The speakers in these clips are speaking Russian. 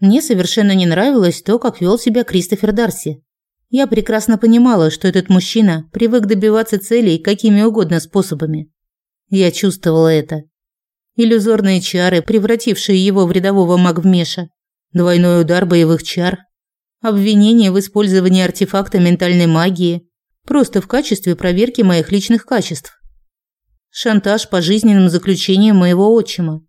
Мне совершенно не нравилось то, как вел себя Кристофер Дарси. Я прекрасно понимала, что этот мужчина привык добиваться целей какими угодно способами. Я чувствовала это. Иллюзорные чары, превратившие его в рядового магвмеша, двойной удар боевых чар, обвинение в использовании артефакта ментальной магии, просто в качестве проверки моих личных качеств. Шантаж пожизненным заключением моего отчима.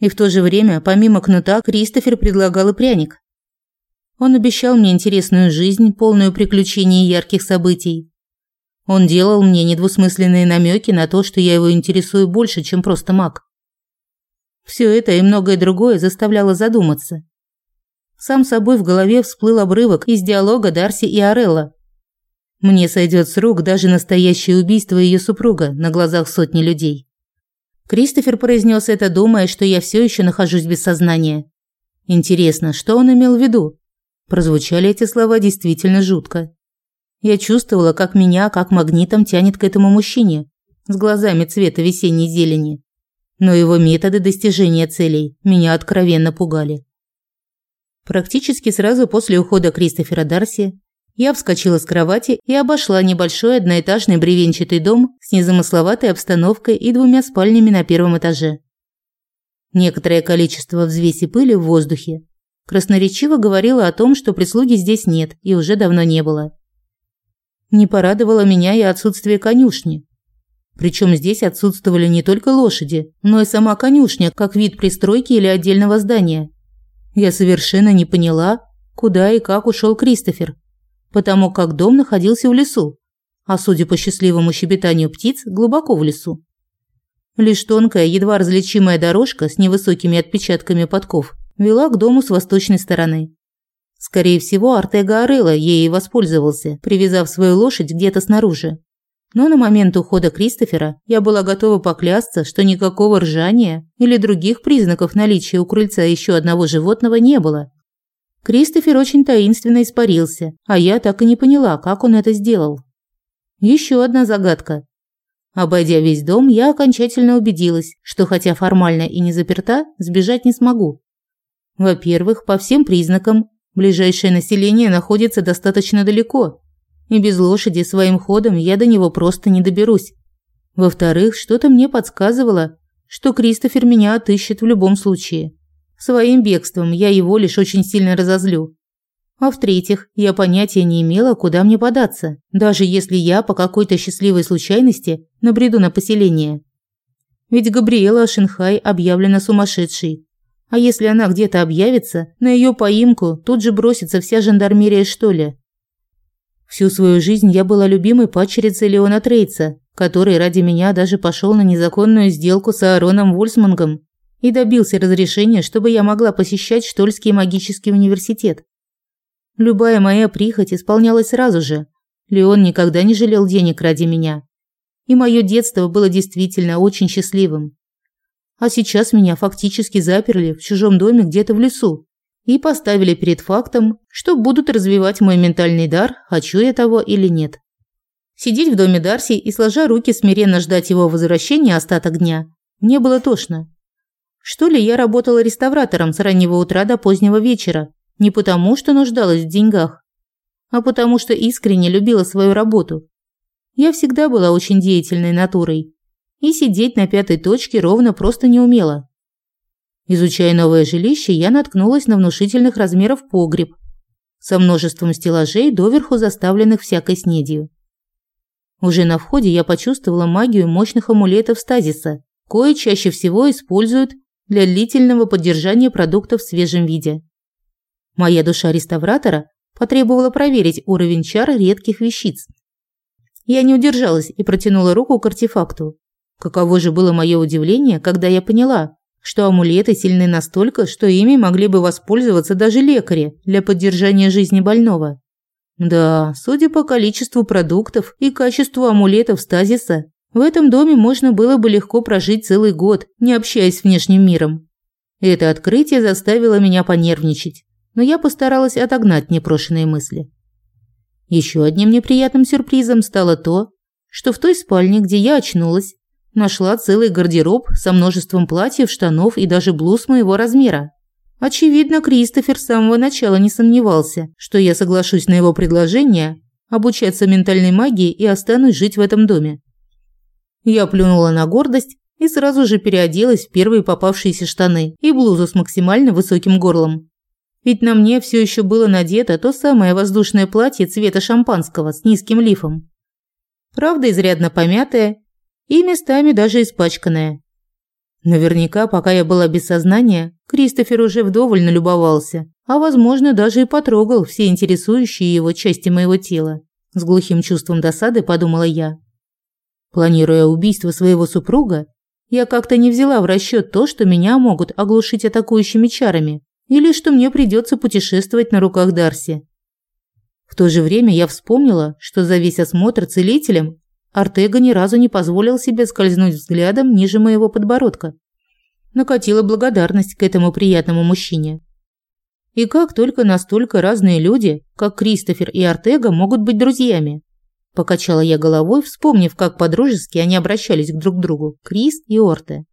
И в то же время, помимо кнута, Кристофер предлагал и пряник. Он обещал мне интересную жизнь, полную приключений и ярких событий. Он делал мне недвусмысленные намеки на то, что я его интересую больше, чем просто маг. Все это и многое другое заставляло задуматься. Сам собой в голове всплыл обрывок из диалога Дарси и Орелла. Мне сойдет с рук даже настоящее убийство ее супруга на глазах сотни людей. Кристофер произнес это, думая, что я все еще нахожусь без сознания. Интересно, что он имел в виду? Прозвучали эти слова действительно жутко. Я чувствовала, как меня, как магнитом тянет к этому мужчине, с глазами цвета весенней зелени. Но его методы достижения целей меня откровенно пугали. Практически сразу после ухода Кристофера Дарси я вскочила с кровати и обошла небольшой одноэтажный бревенчатый дом с незамысловатой обстановкой и двумя спальнями на первом этаже. Некоторое количество взвеси пыли в воздухе красноречиво говорило о том, что прислуги здесь нет и уже давно не было. Не порадовало меня и отсутствие конюшни. Причем здесь отсутствовали не только лошади, но и сама конюшня, как вид пристройки или отдельного здания. Я совершенно не поняла, куда и как ушел Кристофер, потому как дом находился в лесу, а судя по счастливому щебетанию птиц, глубоко в лесу. Лишь тонкая, едва различимая дорожка с невысокими отпечатками подков вела к дому с восточной стороны. Скорее всего, Артега Орелла ей и воспользовался, привязав свою лошадь где-то снаружи. Но на момент ухода Кристофера я была готова поклясться, что никакого ржания или других признаков наличия у крыльца еще одного животного не было. Кристофер очень таинственно испарился, а я так и не поняла, как он это сделал. Еще одна загадка. Обойдя весь дом, я окончательно убедилась, что хотя формально и не заперта, сбежать не смогу. Во-первых, по всем признакам, ближайшее население находится достаточно далеко, и без лошади своим ходом я до него просто не доберусь. Во-вторых, что-то мне подсказывало, что Кристофер меня отыщет в любом случае. Своим бегством я его лишь очень сильно разозлю. А в-третьих, я понятия не имела, куда мне податься, даже если я по какой-то счастливой случайности набреду на поселение. Ведь Габриэла Шинхай объявлена сумасшедшей. А если она где-то объявится, на ее поимку тут же бросится вся жандармерия, что ли? Всю свою жизнь я была любимой пачерицей Леона Трейца, который ради меня даже пошел на незаконную сделку с Аароном Вольсмангом и добился разрешения, чтобы я могла посещать Штольский магический университет. Любая моя прихоть исполнялась сразу же. Леон никогда не жалел денег ради меня. И мое детство было действительно очень счастливым. А сейчас меня фактически заперли в чужом доме где-то в лесу и поставили перед фактом, что будут развивать мой ментальный дар, хочу я того или нет. Сидеть в доме Дарси и сложа руки смиренно ждать его возвращения остаток дня, мне было тошно. Что ли, я работала реставратором с раннего утра до позднего вечера, не потому, что нуждалась в деньгах, а потому, что искренне любила свою работу. Я всегда была очень деятельной натурой и сидеть на пятой точке ровно просто не умела. Изучая новое жилище, я наткнулась на внушительных размеров погреб со множеством стеллажей, доверху заставленных всякой снедью. Уже на входе я почувствовала магию мощных амулетов стазиса, кое чаще всего используют для длительного поддержания продукта в свежем виде. Моя душа реставратора потребовала проверить уровень чар редких вещиц. Я не удержалась и протянула руку к артефакту. Каково же было мое удивление, когда я поняла, что амулеты сильны настолько, что ими могли бы воспользоваться даже лекари для поддержания жизни больного. Да, судя по количеству продуктов и качеству амулетов стазиса, в этом доме можно было бы легко прожить целый год, не общаясь с внешним миром. Это открытие заставило меня понервничать, но я постаралась отогнать непрошенные мысли. Еще одним неприятным сюрпризом стало то, что в той спальне, где я очнулась, нашла целый гардероб со множеством платьев, штанов и даже блуз моего размера. Очевидно, Кристофер с самого начала не сомневался, что я соглашусь на его предложение обучаться ментальной магии и останусь жить в этом доме. Я плюнула на гордость и сразу же переоделась в первые попавшиеся штаны и блузу с максимально высоким горлом. Ведь на мне все еще было надето то самое воздушное платье цвета шампанского с низким лифом. Правда, изрядно помятое и местами даже испачканное. Наверняка, пока я была без сознания, Кристофер уже вдоволь налюбовался, а, возможно, даже и потрогал все интересующие его части моего тела. С глухим чувством досады подумала я. Планируя убийство своего супруга, я как-то не взяла в расчет то, что меня могут оглушить атакующими чарами, или что мне придется путешествовать на руках Дарси. В то же время я вспомнила, что за весь осмотр целителем Артега ни разу не позволил себе скользнуть взглядом ниже моего подбородка. Накатила благодарность к этому приятному мужчине. И как только настолько разные люди, как Кристофер и Артега, могут быть друзьями? Покачала я головой, вспомнив, как по-дружески они обращались друг к друг другу, Крис и Орте.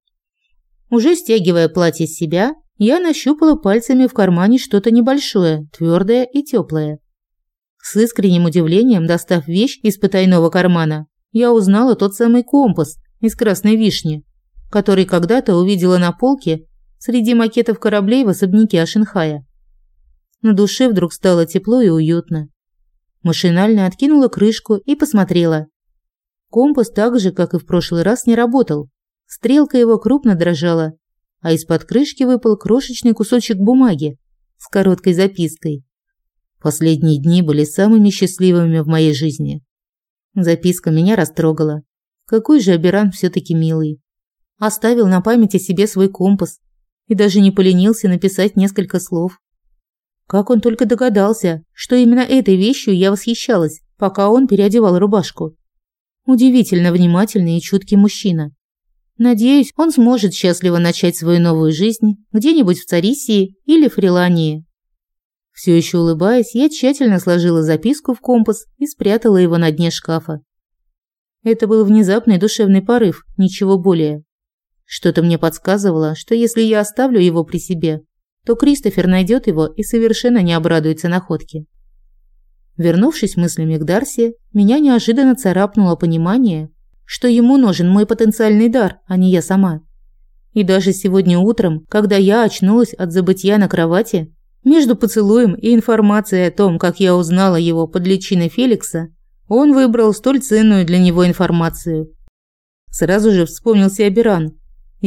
Уже стягивая платье с себя, я нащупала пальцами в кармане что-то небольшое, твердое и теплое. С искренним удивлением, достав вещь из потайного кармана, я узнала тот самый компас из красной вишни, который когда-то увидела на полке среди макетов кораблей в особняке Ашенхая. На душе вдруг стало тепло и уютно. Машинально откинула крышку и посмотрела. Компас так же, как и в прошлый раз, не работал. Стрелка его крупно дрожала, а из-под крышки выпал крошечный кусочек бумаги с короткой запиской. Последние дни были самыми счастливыми в моей жизни. Записка меня растрогала. Какой же Аберан все-таки милый. Оставил на память о себе свой компас и даже не поленился написать несколько слов. Как он только догадался, что именно этой вещью я восхищалась, пока он переодевал рубашку. Удивительно внимательный и чуткий мужчина. Надеюсь, он сможет счастливо начать свою новую жизнь где-нибудь в Царисии или Фрилании. Все еще улыбаясь, я тщательно сложила записку в компас и спрятала его на дне шкафа. Это был внезапный душевный порыв, ничего более. Что-то мне подсказывало, что если я оставлю его при себе, то Кристофер найдет его и совершенно не обрадуется находке. Вернувшись мыслями к Дарси, меня неожиданно царапнуло понимание, что ему нужен мой потенциальный дар, а не я сама. И даже сегодня утром, когда я очнулась от забытья на кровати, между поцелуем и информацией о том, как я узнала его под личиной Феликса, он выбрал столь ценную для него информацию. Сразу же вспомнился Аберан,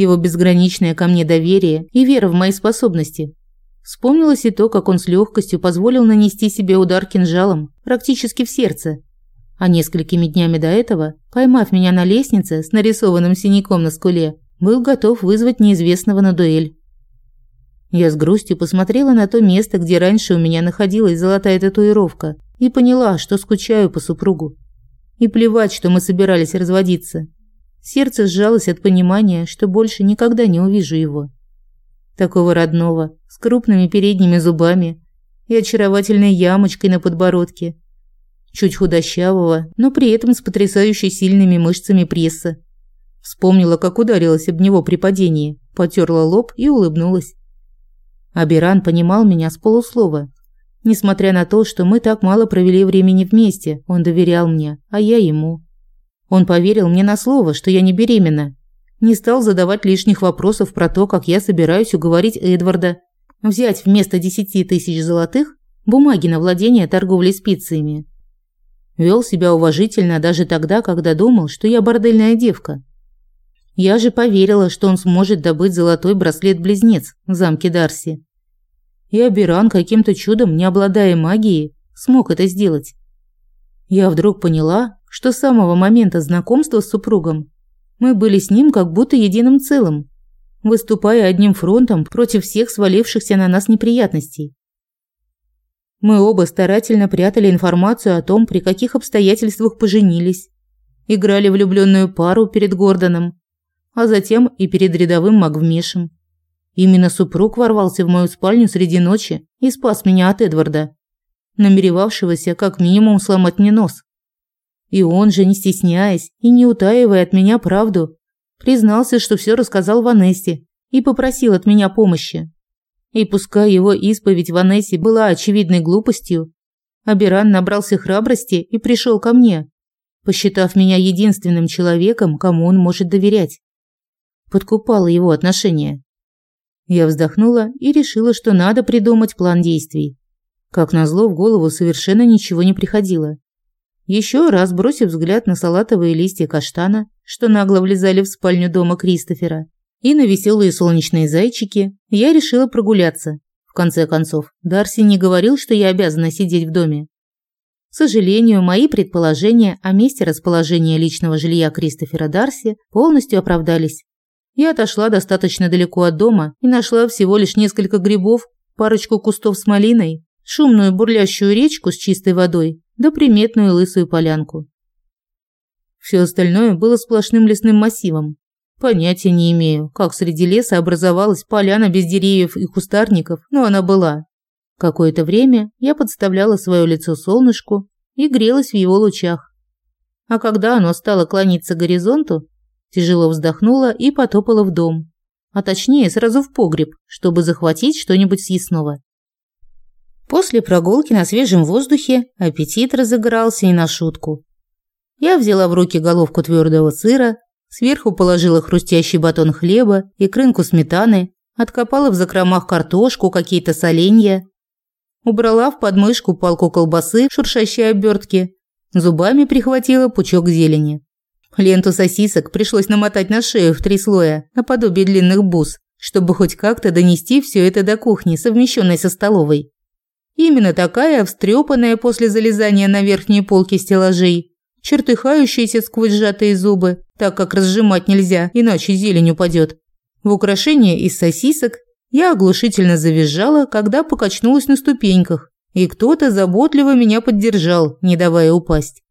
его безграничное ко мне доверие и вера в мои способности. Вспомнилось и то, как он с легкостью позволил нанести себе удар кинжалом, практически в сердце. А несколькими днями до этого, поймав меня на лестнице с нарисованным синяком на скуле, был готов вызвать неизвестного на дуэль. Я с грустью посмотрела на то место, где раньше у меня находилась золотая татуировка, и поняла, что скучаю по супругу. И плевать, что мы собирались разводиться. Сердце сжалось от понимания, что больше никогда не увижу его. Такого родного, с крупными передними зубами и очаровательной ямочкой на подбородке. Чуть худощавого, но при этом с потрясающе сильными мышцами пресса. Вспомнила, как ударилась об него при падении, потерла лоб и улыбнулась. Абиран понимал меня с полуслова. Несмотря на то, что мы так мало провели времени вместе, он доверял мне, а я ему. Он поверил мне на слово, что я не беременна. Не стал задавать лишних вопросов про то, как я собираюсь уговорить Эдварда взять вместо 10 тысяч золотых бумаги на владение торговлей спицами. Вел себя уважительно даже тогда, когда думал, что я бордельная девка. Я же поверила, что он сможет добыть золотой браслет-близнец в замке Дарси. И Абиран каким-то чудом, не обладая магией, смог это сделать. Я вдруг поняла, что с самого момента знакомства с супругом мы были с ним как будто единым целым, выступая одним фронтом против всех свалившихся на нас неприятностей. Мы оба старательно прятали информацию о том, при каких обстоятельствах поженились, играли влюбленную пару перед Гордоном, а затем и перед рядовым Магвмешем. Именно супруг ворвался в мою спальню среди ночи и спас меня от Эдварда, намеревавшегося как минимум сломать мне нос. И он же, не стесняясь и не утаивая от меня правду, признался, что все рассказал Ванессе и попросил от меня помощи. И пускай его исповедь Ванессе была очевидной глупостью, Абиран набрался храбрости и пришел ко мне, посчитав меня единственным человеком, кому он может доверять. Подкупало его отношение. Я вздохнула и решила, что надо придумать план действий. Как назло, в голову совершенно ничего не приходило. Еще раз бросив взгляд на салатовые листья каштана, что нагло влезали в спальню дома Кристофера, и на веселые солнечные зайчики, я решила прогуляться. В конце концов, Дарси не говорил, что я обязана сидеть в доме. К сожалению, мои предположения о месте расположения личного жилья Кристофера Дарси полностью оправдались. Я отошла достаточно далеко от дома и нашла всего лишь несколько грибов, парочку кустов с малиной, шумную бурлящую речку с чистой водой да приметную лысую полянку. Все остальное было сплошным лесным массивом. Понятия не имею, как среди леса образовалась поляна без деревьев и кустарников, но она была. Какое-то время я подставляла свое лицо солнышку и грелась в его лучах. А когда оно стало клониться к горизонту, тяжело вздохнула и потопала в дом, а точнее сразу в погреб, чтобы захватить что-нибудь съестного. После прогулки на свежем воздухе аппетит разыгрался и на шутку. Я взяла в руки головку твердого сыра, сверху положила хрустящий батон хлеба и крынку сметаны, откопала в закромах картошку, какие-то соленья, убрала в подмышку палку колбасы, шуршащей обертки, зубами прихватила пучок зелени. Ленту сосисок пришлось намотать на шею в три слоя, наподобие длинных бус, чтобы хоть как-то донести все это до кухни, совмещенной со столовой. Именно такая, встрепанная после залезания на верхние полки стеллажей, чертыхающаяся сквозь сжатые зубы, так как разжимать нельзя, иначе зелень упадет. В украшение из сосисок я оглушительно завизжала, когда покачнулась на ступеньках, и кто-то заботливо меня поддержал, не давая упасть.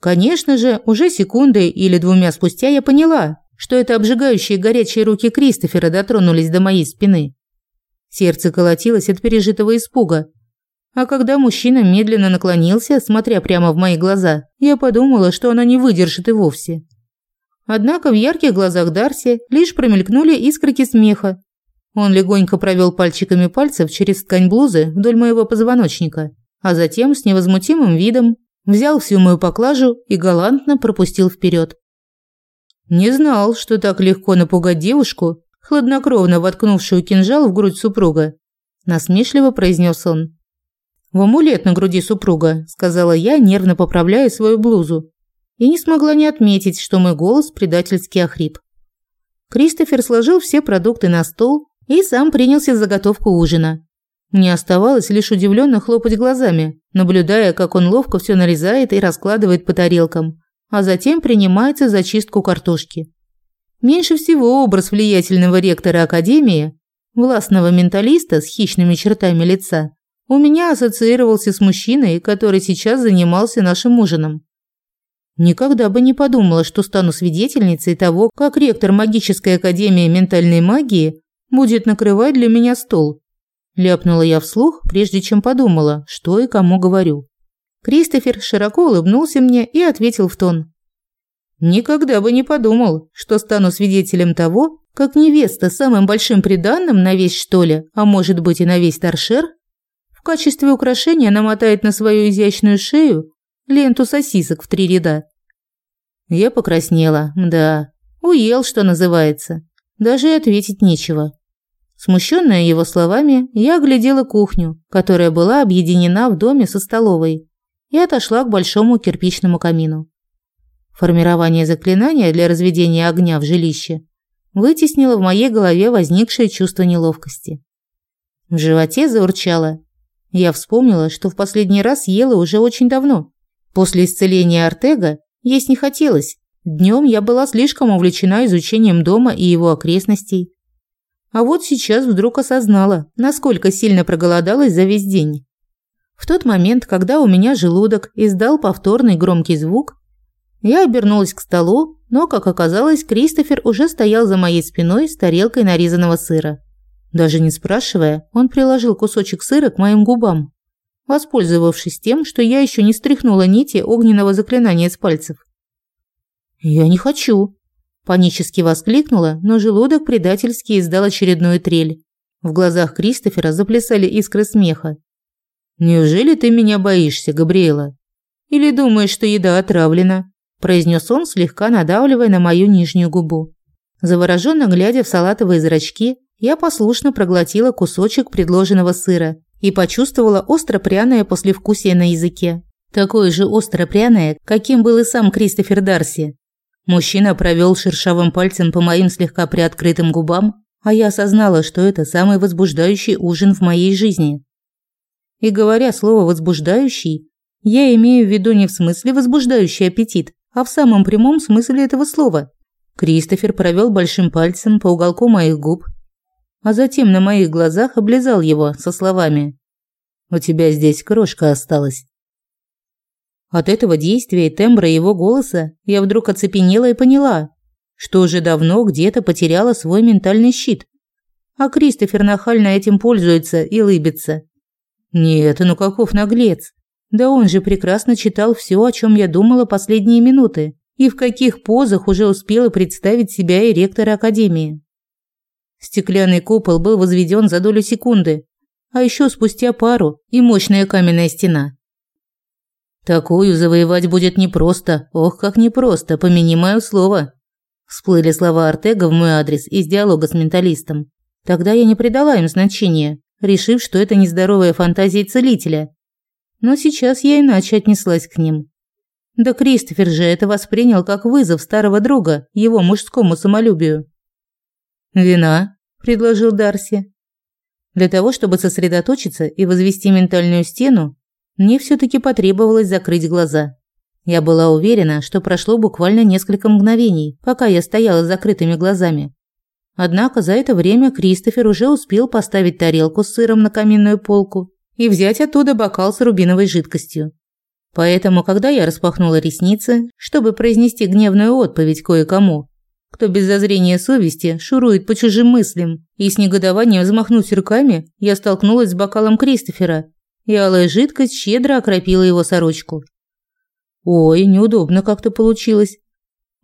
Конечно же, уже секундой или двумя спустя я поняла, что это обжигающие горячие руки Кристофера дотронулись до моей спины. Сердце колотилось от пережитого испуга, а когда мужчина медленно наклонился, смотря прямо в мои глаза, я подумала, что она не выдержит и вовсе. Однако в ярких глазах Дарси лишь промелькнули искорки смеха. Он легонько провел пальчиками пальцев через ткань блузы вдоль моего позвоночника, а затем с невозмутимым видом взял всю мою поклажу и галантно пропустил вперед. Не знал, что так легко напугать девушку, хладнокровно воткнувшую кинжал в грудь супруга, насмешливо произнес он. «В амулет на груди супруга», – сказала я, нервно поправляя свою блузу. И не смогла не отметить, что мой голос предательски охрип. Кристофер сложил все продукты на стол и сам принялся за готовку ужина. Мне оставалось лишь удивленно хлопать глазами, наблюдая, как он ловко все нарезает и раскладывает по тарелкам, а затем принимается за чистку картошки. Меньше всего образ влиятельного ректора академии, властного менталиста с хищными чертами лица, у меня ассоциировался с мужчиной, который сейчас занимался нашим ужином. Никогда бы не подумала, что стану свидетельницей того, как ректор магической академии ментальной магии будет накрывать для меня стол. Ляпнула я вслух, прежде чем подумала, что и кому говорю. Кристофер широко улыбнулся мне и ответил в тон. «Никогда бы не подумал, что стану свидетелем того, как невеста самым большим приданным на весь что ли, а может быть и на весь торшер, в качестве украшения она мотает на свою изящную шею ленту сосисок в три ряда. Я покраснела, да, уел, что называется. Даже и ответить нечего. Смущенная его словами, я оглядела кухню, которая была объединена в доме со столовой, и отошла к большому кирпичному камину. Формирование заклинания для разведения огня в жилище вытеснило в моей голове возникшее чувство неловкости. В животе заурчало, я вспомнила, что в последний раз ела уже очень давно. После исцеления Артега есть не хотелось. Днем я была слишком увлечена изучением дома и его окрестностей. А вот сейчас вдруг осознала, насколько сильно проголодалась за весь день. В тот момент, когда у меня желудок издал повторный громкий звук, я обернулась к столу, но, как оказалось, Кристофер уже стоял за моей спиной с тарелкой нарезанного сыра. Даже не спрашивая, он приложил кусочек сыра к моим губам, воспользовавшись тем, что я еще не стряхнула нити огненного заклинания с пальцев. «Я не хочу!» – панически воскликнула, но желудок предательски издал очередную трель. В глазах Кристофера заплясали искры смеха. «Неужели ты меня боишься, Габриэла? Или думаешь, что еда отравлена?» – произнес он, слегка надавливая на мою нижнюю губу. Завороженно глядя в салатовые зрачки, я послушно проглотила кусочек предложенного сыра и почувствовала остро-пряное послевкусие на языке. Такое же остро-пряное, каким был и сам Кристофер Дарси. Мужчина провел шершавым пальцем по моим слегка приоткрытым губам, а я осознала, что это самый возбуждающий ужин в моей жизни. И говоря слово «возбуждающий», я имею в виду не в смысле возбуждающий аппетит, а в самом прямом смысле этого слова. Кристофер провел большим пальцем по уголку моих губ а затем на моих глазах облизал его со словами «У тебя здесь крошка осталась». От этого действия и тембра его голоса я вдруг оцепенела и поняла, что уже давно где-то потеряла свой ментальный щит. А Кристофер нахально этим пользуется и лыбится. Нет, ну каков наглец. Да он же прекрасно читал все, о чем я думала последние минуты, и в каких позах уже успела представить себя и ректора Академии. Стеклянный купол был возведен за долю секунды, а еще спустя пару и мощная каменная стена. Такую завоевать будет непросто. Ох, как непросто, помяни моё слово. Всплыли слова Артега в мой адрес из диалога с менталистом. Тогда я не придала им значения, решив, что это нездоровая фантазия целителя. Но сейчас я иначе отнеслась к ним. Да Кристофер же это воспринял как вызов старого друга его мужскому самолюбию. «Вина», – предложил Дарси. Для того, чтобы сосредоточиться и возвести ментальную стену, мне всё-таки потребовалось закрыть глаза. Я была уверена, что прошло буквально несколько мгновений, пока я стояла с закрытыми глазами. Однако за это время Кристофер уже успел поставить тарелку с сыром на каминную полку и взять оттуда бокал с рубиновой жидкостью. Поэтому, когда я распахнула ресницы, чтобы произнести гневную отповедь кое-кому, кто без зазрения совести шурует по чужим мыслям, и с негодованием взмахнув руками, я столкнулась с бокалом Кристофера, и алая жидкость щедро окропила его сорочку. Ой, неудобно как-то получилось.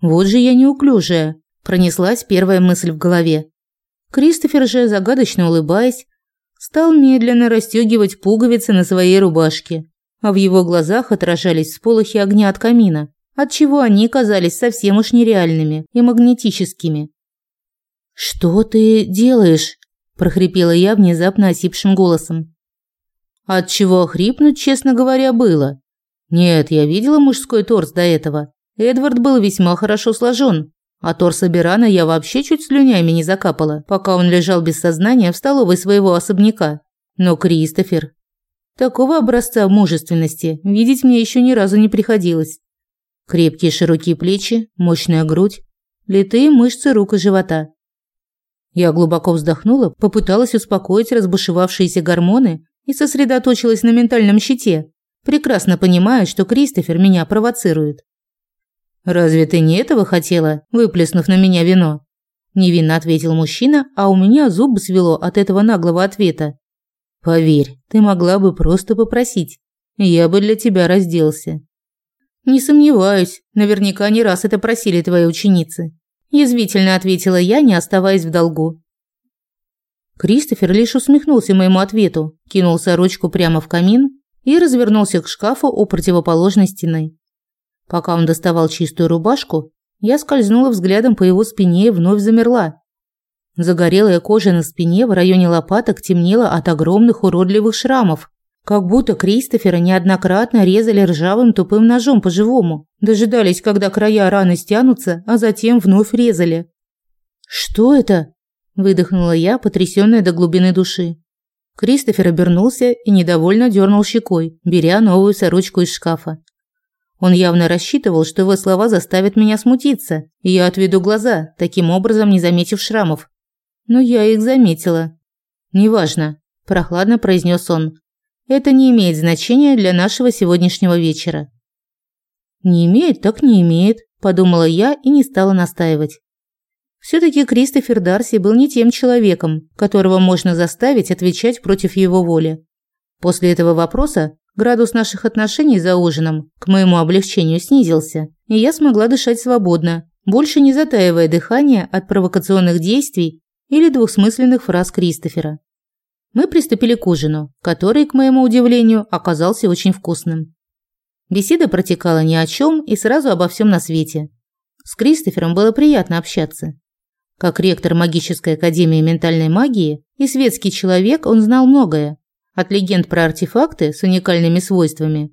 Вот же я неуклюжая, пронеслась первая мысль в голове. Кристофер же, загадочно улыбаясь, стал медленно расстегивать пуговицы на своей рубашке, а в его глазах отражались сполохи огня от камина отчего они казались совсем уж нереальными и магнетическими. «Что ты делаешь?» – прохрипела я внезапно осипшим голосом. От чего охрипнуть, честно говоря, было. Нет, я видела мужской торс до этого. Эдвард был весьма хорошо сложен, а торса Берана я вообще чуть слюнями не закапала, пока он лежал без сознания в столовой своего особняка. Но Кристофер... Такого образца мужественности видеть мне еще ни разу не приходилось. Крепкие широкие плечи, мощная грудь, литые мышцы рук и живота. Я глубоко вздохнула, попыталась успокоить разбушевавшиеся гормоны и сосредоточилась на ментальном щите, прекрасно понимая, что Кристофер меня провоцирует. «Разве ты не этого хотела, выплеснув на меня вино?» Невинно ответил мужчина, а у меня зубы свело от этого наглого ответа. «Поверь, ты могла бы просто попросить. Я бы для тебя разделся. «Не сомневаюсь, наверняка не раз это просили твои ученицы», – язвительно ответила я, не оставаясь в долгу. Кристофер лишь усмехнулся моему ответу, кинул сорочку прямо в камин и развернулся к шкафу у противоположной стены. Пока он доставал чистую рубашку, я скользнула взглядом по его спине и вновь замерла. Загорелая кожа на спине в районе лопаток темнела от огромных уродливых шрамов, как будто Кристофера неоднократно резали ржавым тупым ножом по-живому, дожидались, когда края раны стянутся, а затем вновь резали. «Что это?» – выдохнула я, потрясённая до глубины души. Кристофер обернулся и недовольно дернул щекой, беря новую сорочку из шкафа. Он явно рассчитывал, что его слова заставят меня смутиться, и я отведу глаза, таким образом не заметив шрамов. Но я их заметила. «Неважно», – прохладно произнёс он. Это не имеет значения для нашего сегодняшнего вечера. Не имеет, так не имеет, подумала я и не стала настаивать. все таки Кристофер Дарси был не тем человеком, которого можно заставить отвечать против его воли. После этого вопроса градус наших отношений за ужином к моему облегчению снизился, и я смогла дышать свободно, больше не затаивая дыхание от провокационных действий или двусмысленных фраз Кристофера мы приступили к ужину, который, к моему удивлению, оказался очень вкусным. Беседа протекала ни о чем и сразу обо всем на свете. С Кристофером было приятно общаться. Как ректор магической академии ментальной магии и светский человек, он знал многое. От легенд про артефакты с уникальными свойствами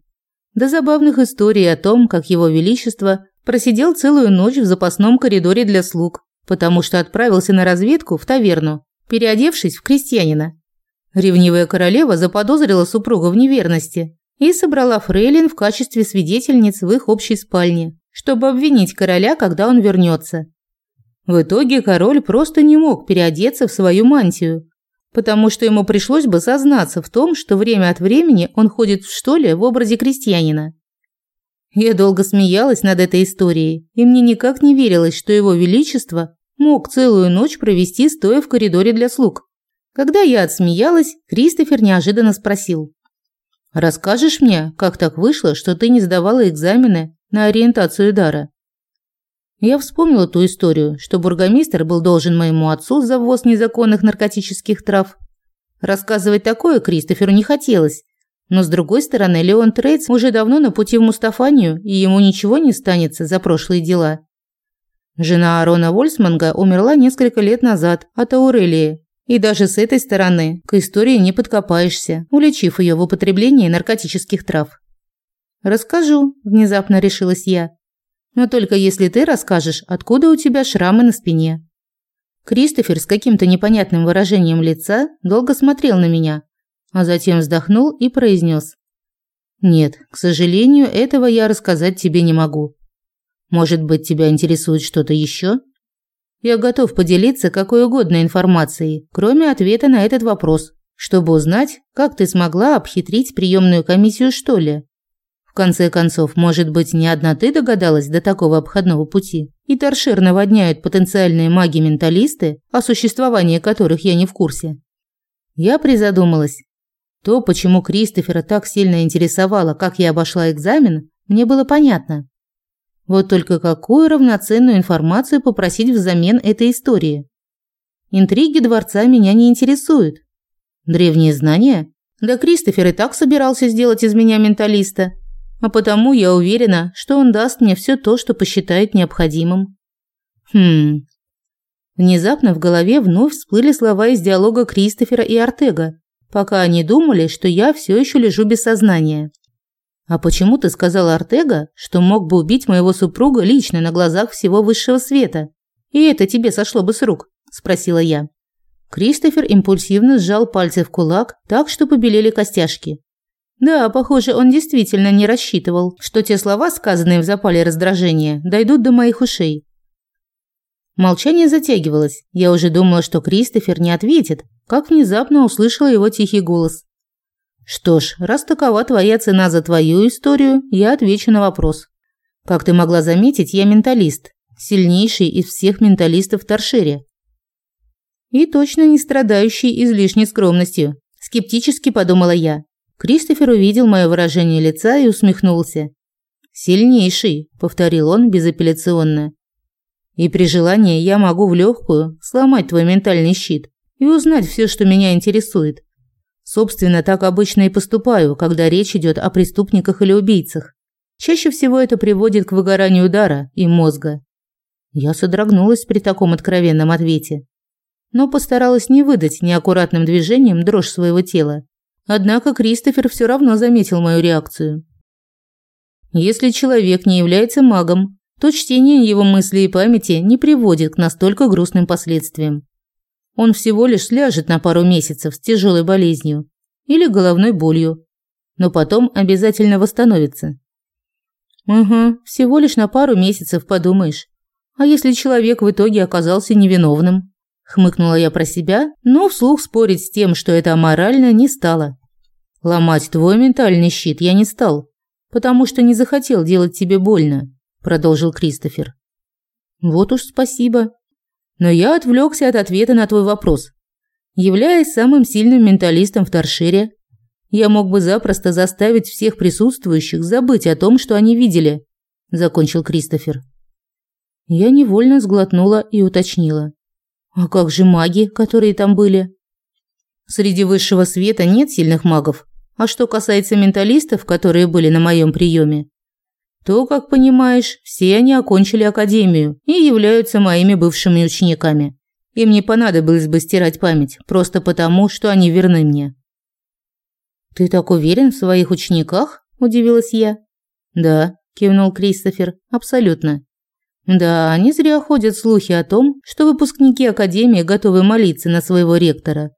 до забавных историй о том, как его величество просидел целую ночь в запасном коридоре для слуг, потому что отправился на разведку в таверну, переодевшись в крестьянина Ревнивая королева заподозрила супруга в неверности и собрала фрейлин в качестве свидетельниц в их общей спальне, чтобы обвинить короля, когда он вернется. В итоге король просто не мог переодеться в свою мантию, потому что ему пришлось бы сознаться в том, что время от времени он ходит в штоле в образе крестьянина. Я долго смеялась над этой историей, и мне никак не верилось, что его величество мог целую ночь провести стоя в коридоре для слуг. Когда я отсмеялась, Кристофер неожиданно спросил. «Расскажешь мне, как так вышло, что ты не сдавала экзамены на ориентацию дара?» Я вспомнила ту историю, что бургомистр был должен моему отцу за ввоз незаконных наркотических трав. Рассказывать такое Кристоферу не хотелось, но с другой стороны, Леон Трейдс уже давно на пути в Мустафанию, и ему ничего не станется за прошлые дела. Жена Арона Вольсманга умерла несколько лет назад от Аурелии, и даже с этой стороны к истории не подкопаешься, уличив ее в употреблении наркотических трав. «Расскажу», – внезапно решилась я. «Но только если ты расскажешь, откуда у тебя шрамы на спине». Кристофер с каким-то непонятным выражением лица долго смотрел на меня, а затем вздохнул и произнес. «Нет, к сожалению, этого я рассказать тебе не могу. Может быть, тебя интересует что-то еще?» Я готов поделиться какой угодно информацией, кроме ответа на этот вопрос, чтобы узнать, как ты смогла обхитрить приемную комиссию, что ли. В конце концов, может быть, не одна ты догадалась до такого обходного пути, и торшер наводняют потенциальные маги-менталисты, о существовании которых я не в курсе. Я призадумалась. То, почему Кристофера так сильно интересовало, как я обошла экзамен, мне было понятно. Вот только какую равноценную информацию попросить взамен этой истории? Интриги дворца меня не интересуют. Древние знания? Да Кристофер и так собирался сделать из меня менталиста. А потому я уверена, что он даст мне все то, что посчитает необходимым. Хм. Внезапно в голове вновь всплыли слова из диалога Кристофера и Артега, пока они думали, что я все еще лежу без сознания. А почему ты сказал Артега, что мог бы убить моего супруга лично на глазах всего высшего света? И это тебе сошло бы с рук, спросила я. Кристофер импульсивно сжал пальцы в кулак, так что побелели костяшки. Да, похоже, он действительно не рассчитывал, что те слова, сказанные в запале раздражения, дойдут до моих ушей. Молчание затягивалось. Я уже думала, что Кристофер не ответит, как внезапно услышала его тихий голос. Что ж, раз такова твоя цена за твою историю, я отвечу на вопрос. Как ты могла заметить, я менталист, сильнейший из всех менталистов в Торшере. И точно не страдающий излишней скромностью, скептически подумала я. Кристофер увидел мое выражение лица и усмехнулся. «Сильнейший», – повторил он безапелляционно. «И при желании я могу в легкую сломать твой ментальный щит и узнать все, что меня интересует. Собственно, так обычно и поступаю, когда речь идет о преступниках или убийцах. Чаще всего это приводит к выгоранию удара и мозга. Я содрогнулась при таком откровенном ответе, но постаралась не выдать неаккуратным движением дрожь своего тела. Однако Кристофер все равно заметил мою реакцию. Если человек не является магом, то чтение его мыслей и памяти не приводит к настолько грустным последствиям. Он всего лишь ляжет на пару месяцев с тяжелой болезнью или головной болью, но потом обязательно восстановится. Угу, всего лишь на пару месяцев, подумаешь. А если человек в итоге оказался невиновным? Хмыкнула я про себя, но вслух спорить с тем, что это аморально, не стала. Ломать твой ментальный щит я не стал, потому что не захотел делать тебе больно, продолжил Кристофер. Вот уж спасибо, но я отвлекся от ответа на твой вопрос. Являясь самым сильным менталистом в Торшире, я мог бы запросто заставить всех присутствующих забыть о том, что они видели, закончил Кристофер. Я невольно сглотнула и уточнила: а как же маги, которые там были? Среди высшего света нет сильных магов. А что касается менталистов, которые были на моем приеме, то, как понимаешь, все они окончили академию и являются моими бывшими учениками. Им не понадобилось бы стирать память, просто потому, что они верны мне». «Ты так уверен в своих учениках?» – удивилась я. «Да», – кивнул Кристофер, – «абсолютно». «Да, не зря ходят слухи о том, что выпускники Академии готовы молиться на своего ректора».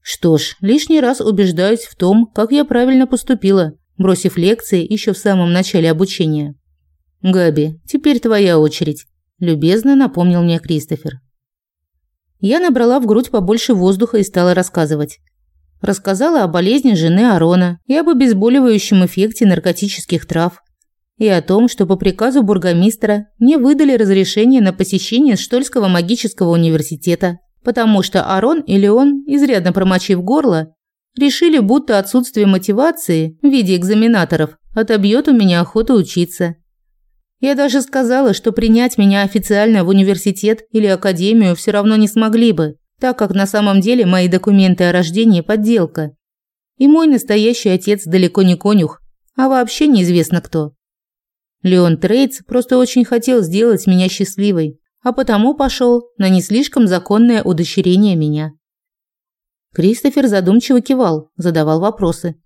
«Что ж, лишний раз убеждаюсь в том, как я правильно поступила, бросив лекции еще в самом начале обучения. «Габи, теперь твоя очередь», – любезно напомнил мне Кристофер. Я набрала в грудь побольше воздуха и стала рассказывать. Рассказала о болезни жены Арона и об обезболивающем эффекте наркотических трав, и о том, что по приказу бургомистра мне выдали разрешение на посещение Штольского магического университета, потому что Арон и Леон, изрядно промочив горло, Решили, будто отсутствие мотивации в виде экзаменаторов отобьет у меня охоту учиться. Я даже сказала, что принять меня официально в университет или академию все равно не смогли бы, так как на самом деле мои документы о рождении – подделка. И мой настоящий отец далеко не конюх, а вообще неизвестно кто. Леон Трейдс просто очень хотел сделать меня счастливой, а потому пошел на не слишком законное удочерение меня. Кристофер задумчиво кивал, задавал вопросы.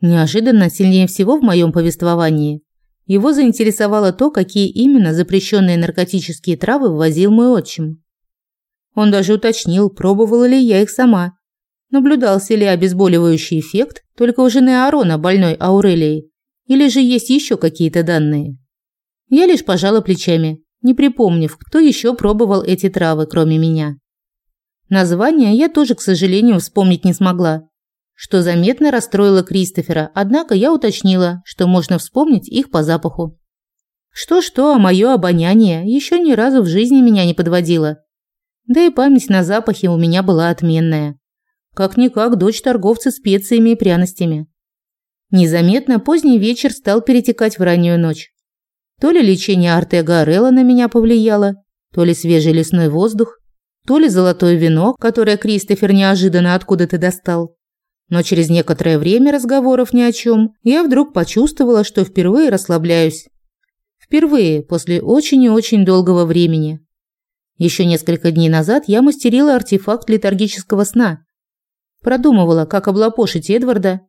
Неожиданно сильнее всего в моем повествовании его заинтересовало то, какие именно запрещенные наркотические травы ввозил мой отчим. Он даже уточнил, пробовала ли я их сама. Наблюдался ли обезболивающий эффект только у жены Арона, больной Аурелии, или же есть еще какие-то данные. Я лишь пожала плечами, не припомнив, кто еще пробовал эти травы, кроме меня. Название я тоже, к сожалению, вспомнить не смогла, что заметно расстроило Кристофера, однако я уточнила, что можно вспомнить их по запаху. Что-что, а мое обоняние еще ни разу в жизни меня не подводило. Да и память на запахи у меня была отменная. Как-никак дочь торговца специями и пряностями. Незаметно поздний вечер стал перетекать в раннюю ночь. То ли лечение Артега Орелла на меня повлияло, то ли свежий лесной воздух то ли золотое вино, которое Кристофер неожиданно откуда-то достал. Но через некоторое время разговоров ни о чем, я вдруг почувствовала, что впервые расслабляюсь. Впервые после очень и очень долгого времени. Еще несколько дней назад я мастерила артефакт летаргического сна. Продумывала, как облапошить Эдварда,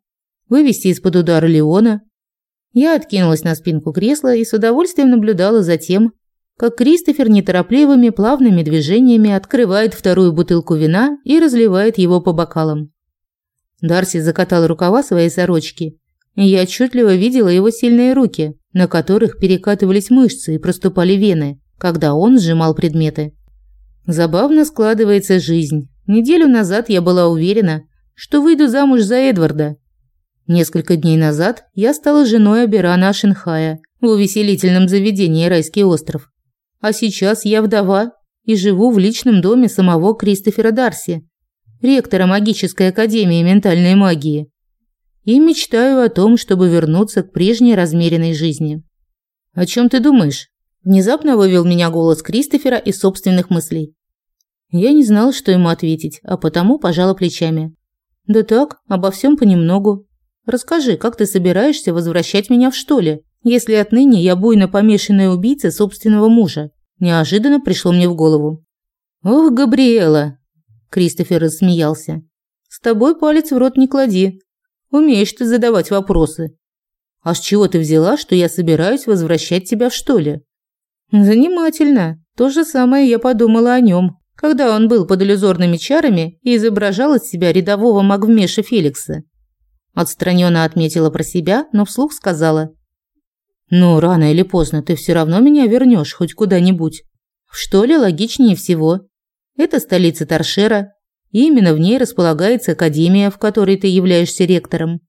вывести из-под удара Леона. Я откинулась на спинку кресла и с удовольствием наблюдала за тем, как Кристофер неторопливыми плавными движениями открывает вторую бутылку вина и разливает его по бокалам. Дарси закатал рукава своей сорочки, и я отчетливо видела его сильные руки, на которых перекатывались мышцы и проступали вены, когда он сжимал предметы. Забавно складывается жизнь. Неделю назад я была уверена, что выйду замуж за Эдварда. Несколько дней назад я стала женой Абирана Ашенхая в увеселительном заведении «Райский остров». А сейчас я вдова и живу в личном доме самого Кристофера Дарси, ректора магической академии ментальной магии. И мечтаю о том, чтобы вернуться к прежней размеренной жизни. О чем ты думаешь? Внезапно вывел меня голос Кристофера из собственных мыслей. Я не знал, что ему ответить, а потому пожала плечами. «Да так, обо всем понемногу. Расскажи, как ты собираешься возвращать меня в штоле?» если отныне я буйно помешанная убийца собственного мужа? Неожиданно пришло мне в голову. «Ох, Габриэла!» – Кристофер рассмеялся. «С тобой палец в рот не клади. Умеешь ты задавать вопросы. А с чего ты взяла, что я собираюсь возвращать тебя в штоле?» «Занимательно. То же самое я подумала о нем, когда он был под иллюзорными чарами и изображал из себя рядового магвмеша Феликса. Отстраненно отметила про себя, но вслух сказала. Но рано или поздно ты все равно меня вернешь хоть куда-нибудь. Что ли логичнее всего? Это столица Торшера, и именно в ней располагается академия, в которой ты являешься ректором.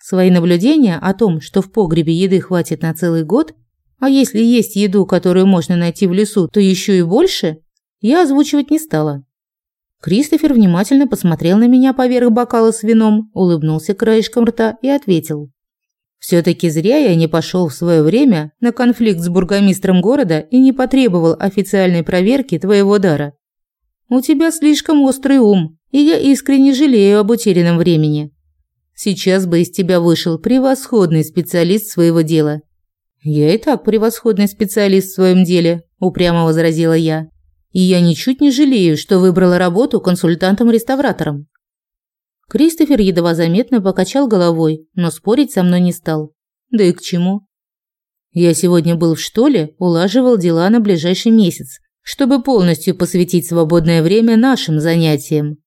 Свои наблюдения о том, что в погребе еды хватит на целый год, а если есть еду, которую можно найти в лесу, то еще и больше, я озвучивать не стала. Кристофер внимательно посмотрел на меня поверх бокала с вином, улыбнулся краешком рта и ответил. Все-таки зря я не пошел в свое время на конфликт с бургомистром города и не потребовал официальной проверки твоего дара. У тебя слишком острый ум, и я искренне жалею об утерянном времени. Сейчас бы из тебя вышел превосходный специалист своего дела. Я и так превосходный специалист в своем деле, упрямо возразила я. И я ничуть не жалею, что выбрала работу консультантом-реставратором. Кристофер едва заметно покачал головой, но спорить со мной не стал. Да и к чему? Я сегодня был в штоле, улаживал дела на ближайший месяц, чтобы полностью посвятить свободное время нашим занятиям,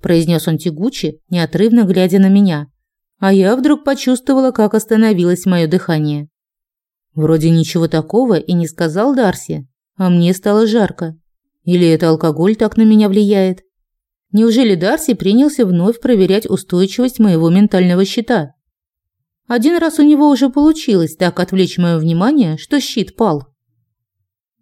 произнес он тягуче, неотрывно глядя на меня. А я вдруг почувствовала, как остановилось мое дыхание. Вроде ничего такого и не сказал Дарси, а мне стало жарко. Или это алкоголь так на меня влияет? Неужели Дарси принялся вновь проверять устойчивость моего ментального щита? Один раз у него уже получилось так отвлечь мое внимание, что щит пал.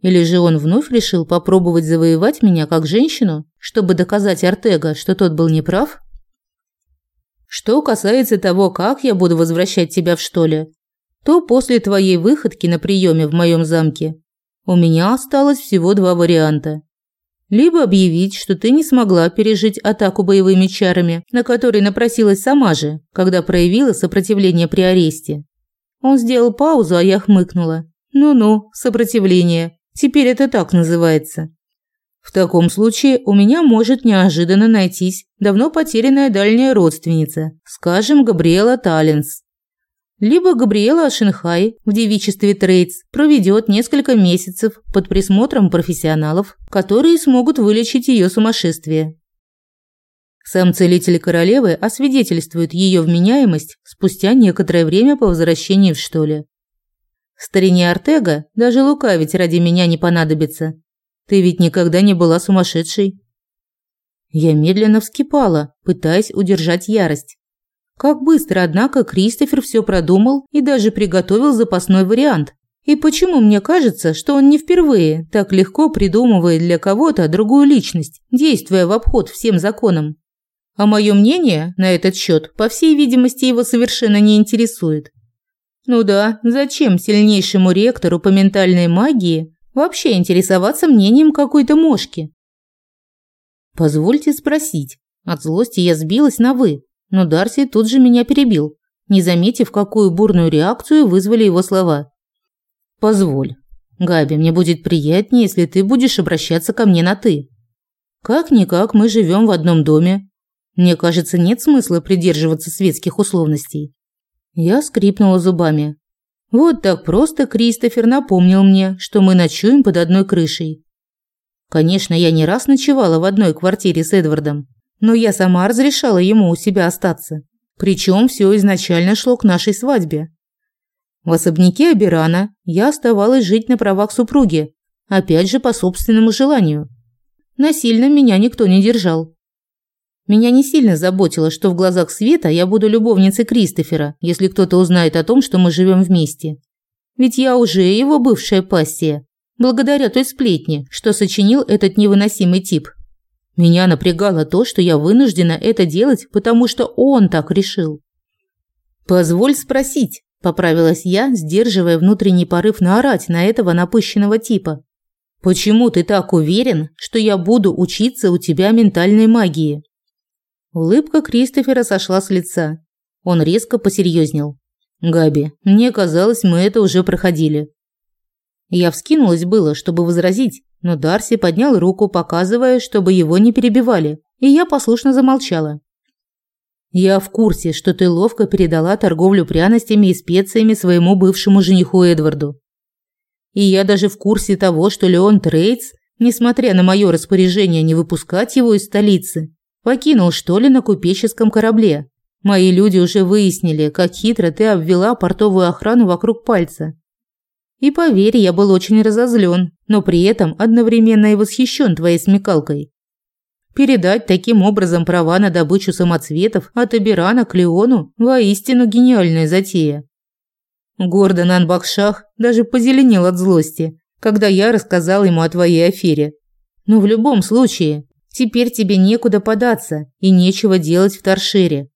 Или же он вновь решил попробовать завоевать меня как женщину, чтобы доказать Артега, что тот был неправ? Что касается того, как я буду возвращать тебя в штоле, то после твоей выходки на приеме в моем замке у меня осталось всего два варианта. Либо объявить, что ты не смогла пережить атаку боевыми чарами, на которой напросилась сама же, когда проявила сопротивление при аресте. Он сделал паузу, а я хмыкнула. Ну-ну, сопротивление. Теперь это так называется. В таком случае у меня может неожиданно найтись давно потерянная дальняя родственница, скажем, Габриэла Таллинс. Либо Габриэла Ашенхай в девичестве Трейдс проведет несколько месяцев под присмотром профессионалов, которые смогут вылечить ее сумасшествие. Сам целитель королевы освидетельствует ее вменяемость спустя некоторое время по возвращении в штоле. Старине Артега даже лукавить ради меня не понадобится. Ты ведь никогда не была сумасшедшей. Я медленно вскипала, пытаясь удержать ярость. Как быстро, однако, Кристофер все продумал и даже приготовил запасной вариант. И почему мне кажется, что он не впервые так легко придумывает для кого-то другую личность, действуя в обход всем законам? А мое мнение на этот счет, по всей видимости, его совершенно не интересует. Ну да, зачем сильнейшему ректору по ментальной магии вообще интересоваться мнением какой-то мошки? Позвольте спросить. От злости я сбилась на «вы». Но Дарси тут же меня перебил, не заметив, какую бурную реакцию вызвали его слова. «Позволь. Габи, мне будет приятнее, если ты будешь обращаться ко мне на «ты». Как-никак мы живем в одном доме. Мне кажется, нет смысла придерживаться светских условностей». Я скрипнула зубами. Вот так просто Кристофер напомнил мне, что мы ночуем под одной крышей. Конечно, я не раз ночевала в одной квартире с Эдвардом, но я сама разрешала ему у себя остаться. Причем все изначально шло к нашей свадьбе. В особняке Абирана я оставалась жить на правах супруги, опять же по собственному желанию. Насильно меня никто не держал. Меня не сильно заботило, что в глазах Света я буду любовницей Кристофера, если кто-то узнает о том, что мы живем вместе. Ведь я уже его бывшая пассия, благодаря той сплетне, что сочинил этот невыносимый тип. Меня напрягало то, что я вынуждена это делать, потому что он так решил. «Позволь спросить», – поправилась я, сдерживая внутренний порыв наорать на этого напыщенного типа. «Почему ты так уверен, что я буду учиться у тебя ментальной магии?» Улыбка Кристофера сошла с лица. Он резко посерьезнел. «Габи, мне казалось, мы это уже проходили. Я вскинулась было, чтобы возразить, но Дарси поднял руку, показывая, чтобы его не перебивали, и я послушно замолчала. «Я в курсе, что ты ловко передала торговлю пряностями и специями своему бывшему жениху Эдварду. И я даже в курсе того, что Леон Трейдс, несмотря на мое распоряжение не выпускать его из столицы, покинул что ли на купеческом корабле. Мои люди уже выяснили, как хитро ты обвела портовую охрану вокруг пальца и поверь, я был очень разозлен, но при этом одновременно и восхищен твоей смекалкой. Передать таким образом права на добычу самоцветов от Абирана к Леону – воистину гениальная затея. Гордон Анбакшах даже позеленел от злости, когда я рассказал ему о твоей афере. Но в любом случае, теперь тебе некуда податься и нечего делать в Торшере.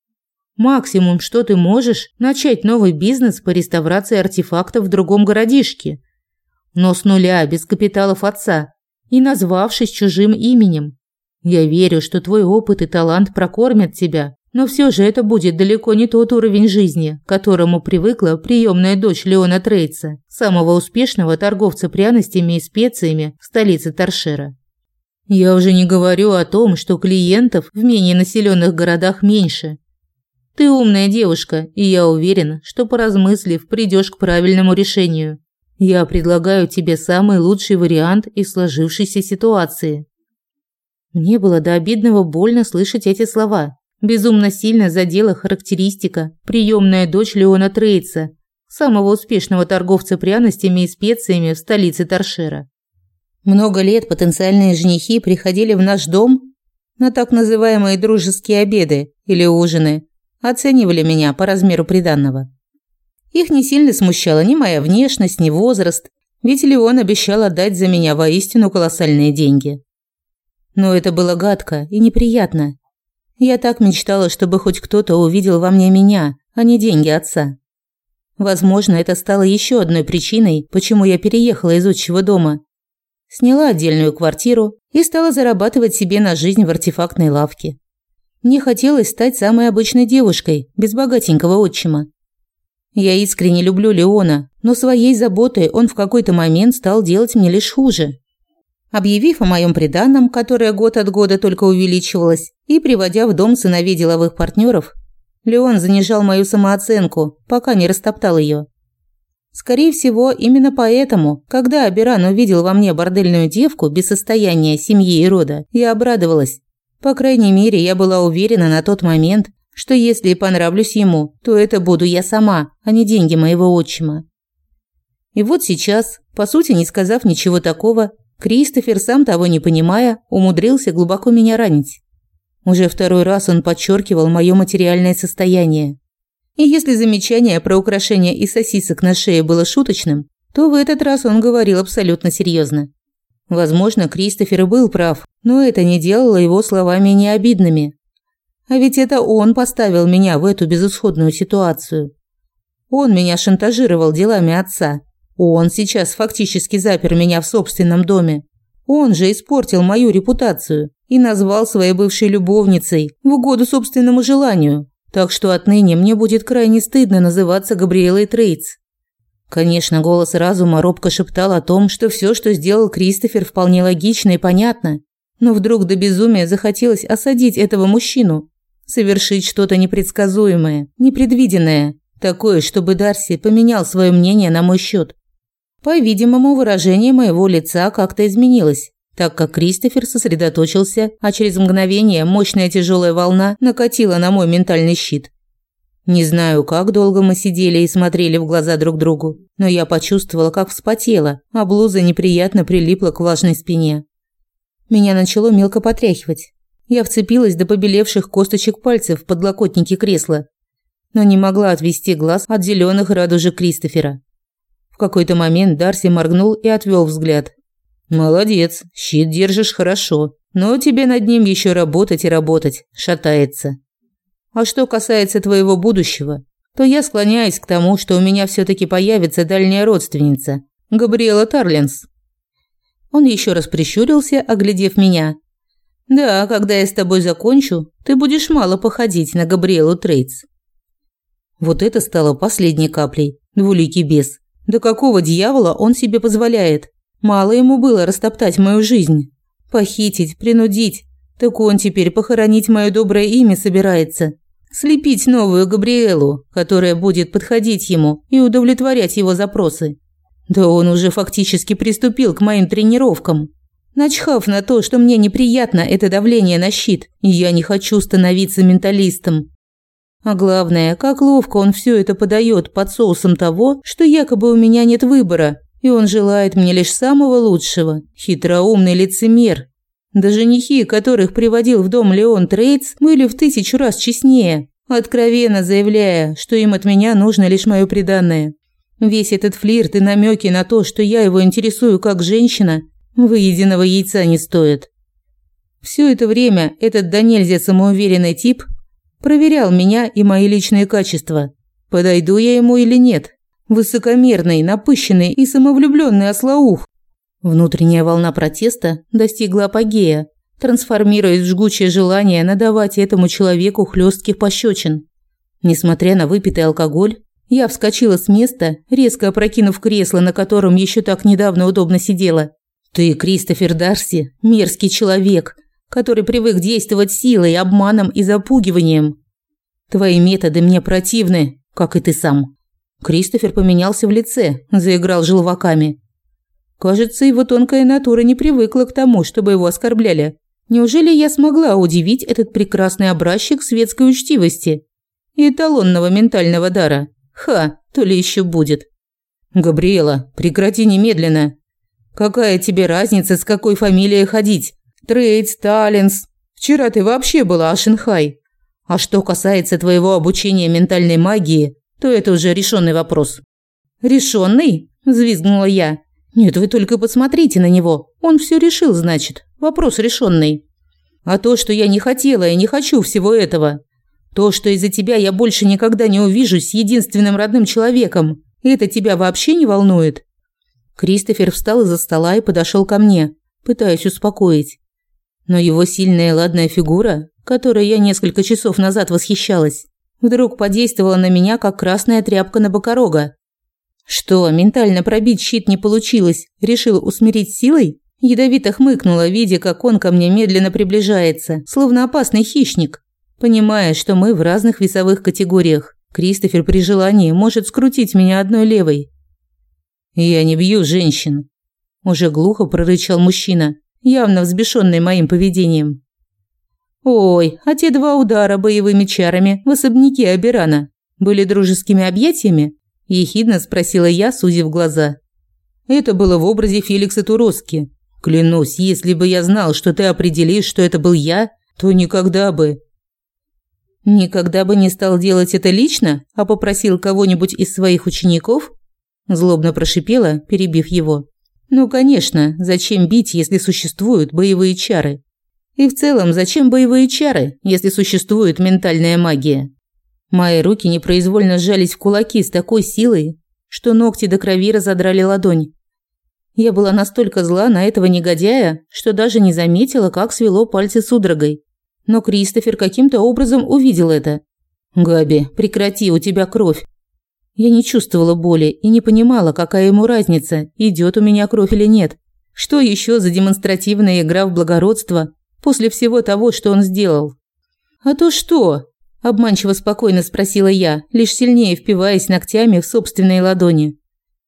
Максимум, что ты можешь, начать новый бизнес по реставрации артефактов в другом городишке. Но с нуля, без капиталов отца и назвавшись чужим именем. Я верю, что твой опыт и талант прокормят тебя, но все же это будет далеко не тот уровень жизни, к которому привыкла приемная дочь Леона Трейца, самого успешного торговца пряностями и специями в столице Торшера. Я уже не говорю о том, что клиентов в менее населенных городах меньше, ты умная девушка, и я уверен, что поразмыслив, придешь к правильному решению. Я предлагаю тебе самый лучший вариант из сложившейся ситуации. Мне было до обидного больно слышать эти слова. Безумно сильно задела характеристика приемная дочь Леона Трейца, самого успешного торговца пряностями и специями в столице Торшера. Много лет потенциальные женихи приходили в наш дом на так называемые дружеские обеды или ужины, Оценивали меня по размеру приданного. Их не сильно смущала ни моя внешность, ни возраст, ведь Леон обещал отдать за меня воистину колоссальные деньги. Но это было гадко и неприятно. Я так мечтала, чтобы хоть кто-то увидел во мне меня, а не деньги отца. Возможно, это стало еще одной причиной, почему я переехала из отчего дома. Сняла отдельную квартиру и стала зарабатывать себе на жизнь в артефактной лавке. Мне хотелось стать самой обычной девушкой, без богатенького отчима. Я искренне люблю Леона, но своей заботой он в какой-то момент стал делать мне лишь хуже. Объявив о моем приданом, которое год от года только увеличивалось, и приводя в дом сыновей деловых партнеров, Леон занижал мою самооценку, пока не растоптал ее. Скорее всего, именно поэтому, когда Аберан увидел во мне бордельную девку без состояния семьи и рода, я обрадовалась. По крайней мере, я была уверена на тот момент, что если понравлюсь ему, то это буду я сама, а не деньги моего отчима. И вот сейчас, по сути, не сказав ничего такого, Кристофер, сам того не понимая, умудрился глубоко меня ранить. Уже второй раз он подчеркивал мое материальное состояние. И если замечание про украшение и сосисок на шее было шуточным, то в этот раз он говорил абсолютно серьезно. Возможно, Кристофер и был прав, но это не делало его словами необидными. А ведь это он поставил меня в эту безысходную ситуацию. Он меня шантажировал делами отца. Он сейчас фактически запер меня в собственном доме. Он же испортил мою репутацию и назвал своей бывшей любовницей в угоду собственному желанию. Так что отныне мне будет крайне стыдно называться Габриэлой Трейдс. Конечно, голос разума робко шептал о том, что все, что сделал Кристофер, вполне логично и понятно. Но вдруг до безумия захотелось осадить этого мужчину, совершить что-то непредсказуемое, непредвиденное, такое, чтобы Дарси поменял свое мнение на мой счет. По-видимому, выражение моего лица как-то изменилось, так как Кристофер сосредоточился, а через мгновение мощная тяжелая волна накатила на мой ментальный щит. Не знаю, как долго мы сидели и смотрели в глаза друг другу, но я почувствовала, как вспотела, а блуза неприятно прилипла к влажной спине. Меня начало мелко потряхивать. Я вцепилась до побелевших косточек пальцев в подлокотники кресла, но не могла отвести глаз от зеленых радужек Кристофера. В какой-то момент Дарси моргнул и отвел взгляд. «Молодец, щит держишь хорошо, но тебе над ним еще работать и работать, шатается». А что касается твоего будущего, то я склоняюсь к тому, что у меня все-таки появится дальняя родственница, Габриэла Тарлинс. Он еще раз прищурился, оглядев меня. «Да, когда я с тобой закончу, ты будешь мало походить на Габриэлу Трейтс». Вот это стало последней каплей, двуликий бес. Да какого дьявола он себе позволяет? Мало ему было растоптать мою жизнь. Похитить, принудить, так он теперь похоронить мое доброе имя собирается. Слепить новую Габриэлу, которая будет подходить ему и удовлетворять его запросы. Да он уже фактически приступил к моим тренировкам. Начхав на то, что мне неприятно это давление на щит, и я не хочу становиться менталистом. А главное, как ловко он все это подает под соусом того, что якобы у меня нет выбора, и он желает мне лишь самого лучшего. Хитроумный лицемер, да женихи, которых приводил в дом Леон Трейдс, были в тысячу раз честнее, откровенно заявляя, что им от меня нужно лишь мое преданное. Весь этот флирт и намеки на то, что я его интересую как женщина, выеденного яйца не стоит. Все это время этот до нельзя самоуверенный тип проверял меня и мои личные качества. Подойду я ему или нет? Высокомерный, напыщенный и самовлюбленный ослоух, Внутренняя волна протеста достигла апогея, трансформируясь в жгучее желание надавать этому человеку хлестких пощечин. Несмотря на выпитый алкоголь, я вскочила с места, резко опрокинув кресло, на котором еще так недавно удобно сидела. «Ты, Кристофер Дарси, мерзкий человек, который привык действовать силой, обманом и запугиванием. Твои методы мне противны, как и ты сам». Кристофер поменялся в лице, заиграл желваками. Кажется, его тонкая натура не привыкла к тому, чтобы его оскорбляли. Неужели я смогла удивить этот прекрасный образчик светской учтивости и эталонного ментального дара? Ха, то ли еще будет. Габриэла, прекрати немедленно. Какая тебе разница, с какой фамилией ходить? Трейд Сталинс. Вчера ты вообще была Ашенхай. А что касается твоего обучения ментальной магии, то это уже решенный вопрос. Решенный? взвизгнула я. «Нет, вы только посмотрите на него. Он все решил, значит. Вопрос решенный. А то, что я не хотела и не хочу всего этого. То, что из-за тебя я больше никогда не увижусь с единственным родным человеком, это тебя вообще не волнует?» Кристофер встал из-за стола и подошел ко мне, пытаясь успокоить. Но его сильная ладная фигура, которой я несколько часов назад восхищалась, вдруг подействовала на меня, как красная тряпка на бокорога. «Что, ментально пробить щит не получилось? Решила усмирить силой?» Ядовито хмыкнула, видя, как он ко мне медленно приближается, словно опасный хищник. Понимая, что мы в разных весовых категориях, Кристофер при желании может скрутить меня одной левой. «Я не бью женщин», – уже глухо прорычал мужчина, явно взбешенный моим поведением. «Ой, а те два удара боевыми чарами в особняке Абирана были дружескими объятиями?» ехидно спросила я, сузив глаза. Это было в образе Феликса Туроски. Клянусь, если бы я знал, что ты определишь, что это был я, то никогда бы никогда бы не стал делать это лично, а попросил кого-нибудь из своих учеников, злобно прошипела, перебив его. Ну, конечно, зачем бить, если существуют боевые чары? И в целом, зачем боевые чары, если существует ментальная магия? Мои руки непроизвольно сжались в кулаки с такой силой, что ногти до крови разодрали ладонь. Я была настолько зла на этого негодяя, что даже не заметила, как свело пальцы судорогой. Но Кристофер каким-то образом увидел это. «Габи, прекрати, у тебя кровь!» Я не чувствовала боли и не понимала, какая ему разница, идет у меня кровь или нет. Что еще за демонстративная игра в благородство после всего того, что он сделал? «А то что?» Обманчиво спокойно спросила я, лишь сильнее впиваясь ногтями в собственные ладони.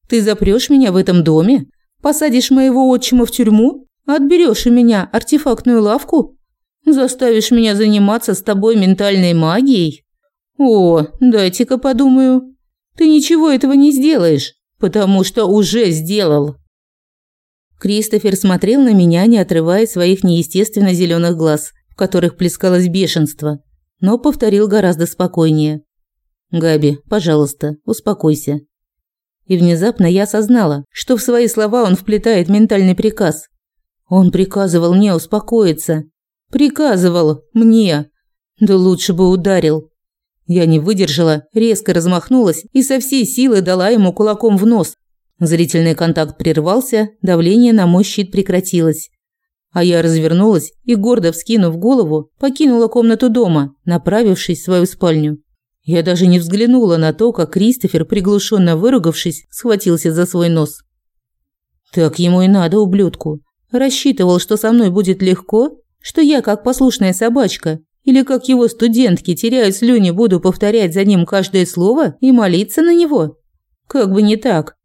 «Ты запрёшь меня в этом доме? Посадишь моего отчима в тюрьму? Отберёшь у меня артефактную лавку? Заставишь меня заниматься с тобой ментальной магией? О, дайте-ка подумаю. Ты ничего этого не сделаешь, потому что уже сделал». Кристофер смотрел на меня, не отрывая своих неестественно зелёных глаз, в которых плескалось бешенство но повторил гораздо спокойнее. «Габи, пожалуйста, успокойся». И внезапно я осознала, что в свои слова он вплетает ментальный приказ. Он приказывал мне успокоиться. Приказывал мне. Да лучше бы ударил. Я не выдержала, резко размахнулась и со всей силы дала ему кулаком в нос. Зрительный контакт прервался, давление на мой щит прекратилось. А я развернулась и, гордо вскинув голову, покинула комнату дома, направившись в свою спальню. Я даже не взглянула на то, как Кристофер, приглушенно выругавшись, схватился за свой нос. Так ему и надо, ублюдку. Рассчитывал, что со мной будет легко, что я, как послушная собачка, или как его студентки теряя слюни, буду повторять за ним каждое слово и молиться на него. Как бы не так.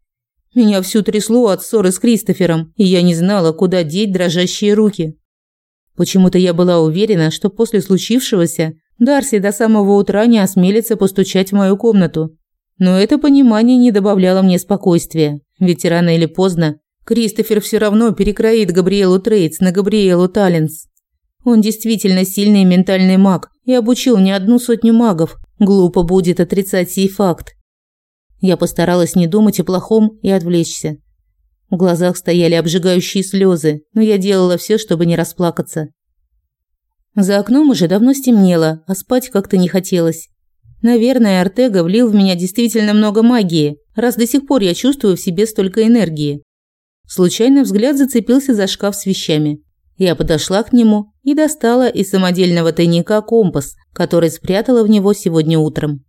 Меня всю трясло от ссоры с Кристофером, и я не знала, куда деть дрожащие руки. Почему-то я была уверена, что после случившегося Дарси до самого утра не осмелится постучать в мою комнату. Но это понимание не добавляло мне спокойствия, ведь рано или поздно Кристофер все равно перекроит Габриэлу Трейдс на Габриэлу Таллинс. Он действительно сильный ментальный маг и обучил не одну сотню магов. Глупо будет отрицать сей факт. Я постаралась не думать о плохом и отвлечься. В глазах стояли обжигающие слезы, но я делала все, чтобы не расплакаться. За окном уже давно стемнело, а спать как-то не хотелось. Наверное, Артега влил в меня действительно много магии, раз до сих пор я чувствую в себе столько энергии. Случайно взгляд зацепился за шкаф с вещами. Я подошла к нему и достала из самодельного тайника компас, который спрятала в него сегодня утром.